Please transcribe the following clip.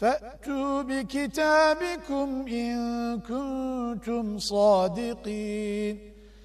فَأْتُوا بِكِتَابِكُمْ إِن كُنتُمْ صَادِقِينَ